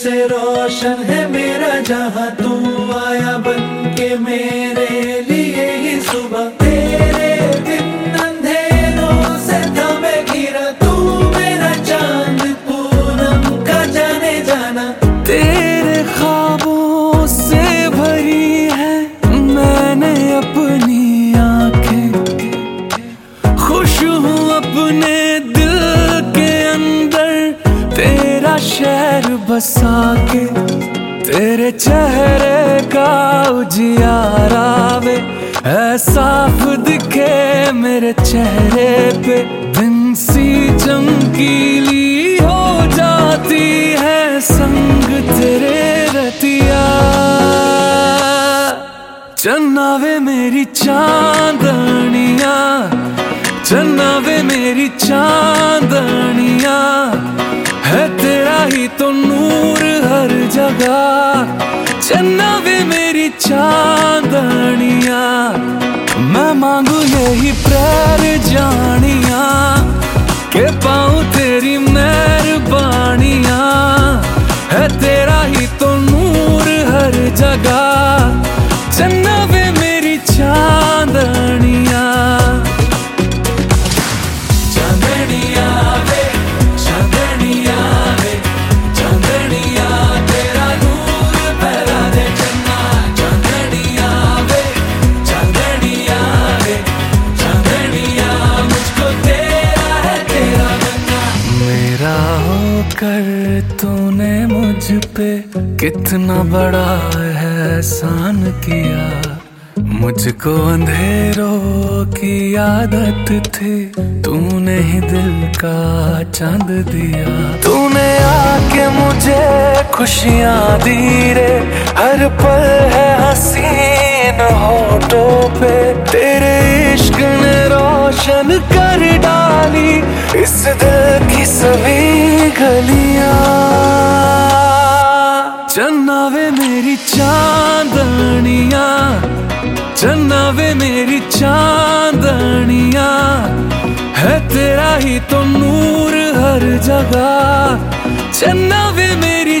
से रोशन है मेरा जहाँ तू आया बन के मेरे लिए ही सुबह। तेरे दिन अंधेरों से था मैं घिरा, तू मेरा चाँद, पूनम का जाने जाना। तेरे ख्वाबों से भरी है मैंने अपनी आँखें। खुश हूँ अपने दिल के अंदर। तेरा शहर बसा के तेरे चेहरे का उजियारा वे साफ़ दिखे मेरे चेहरे पे। दिन सी चमकीली हो जाती है संग तेरे रतिया। चन्ना वे मेरी चांदनिया चन्ना वे मेरी चांदनिया जगह चन्ना वे मेरी चांदनिया। मैं मांगू यही प्यार मेरा होकर तूने मुझ पे कितना बड़ा एहसान किया। मुझको अंधेरों की आदत थी, तूने ही दिल का चाँद दिया। तूने आके मुझे खुशियाँ दी रे, हर पल है हसीन होठों पे। तेरे इश्क ने रोशन कर चन्ना वे मेरी चांदनिया चन्ना वे मेरी चांदनिया। है तेरा ही तो नूर हर जगह चन्ना वे मेरी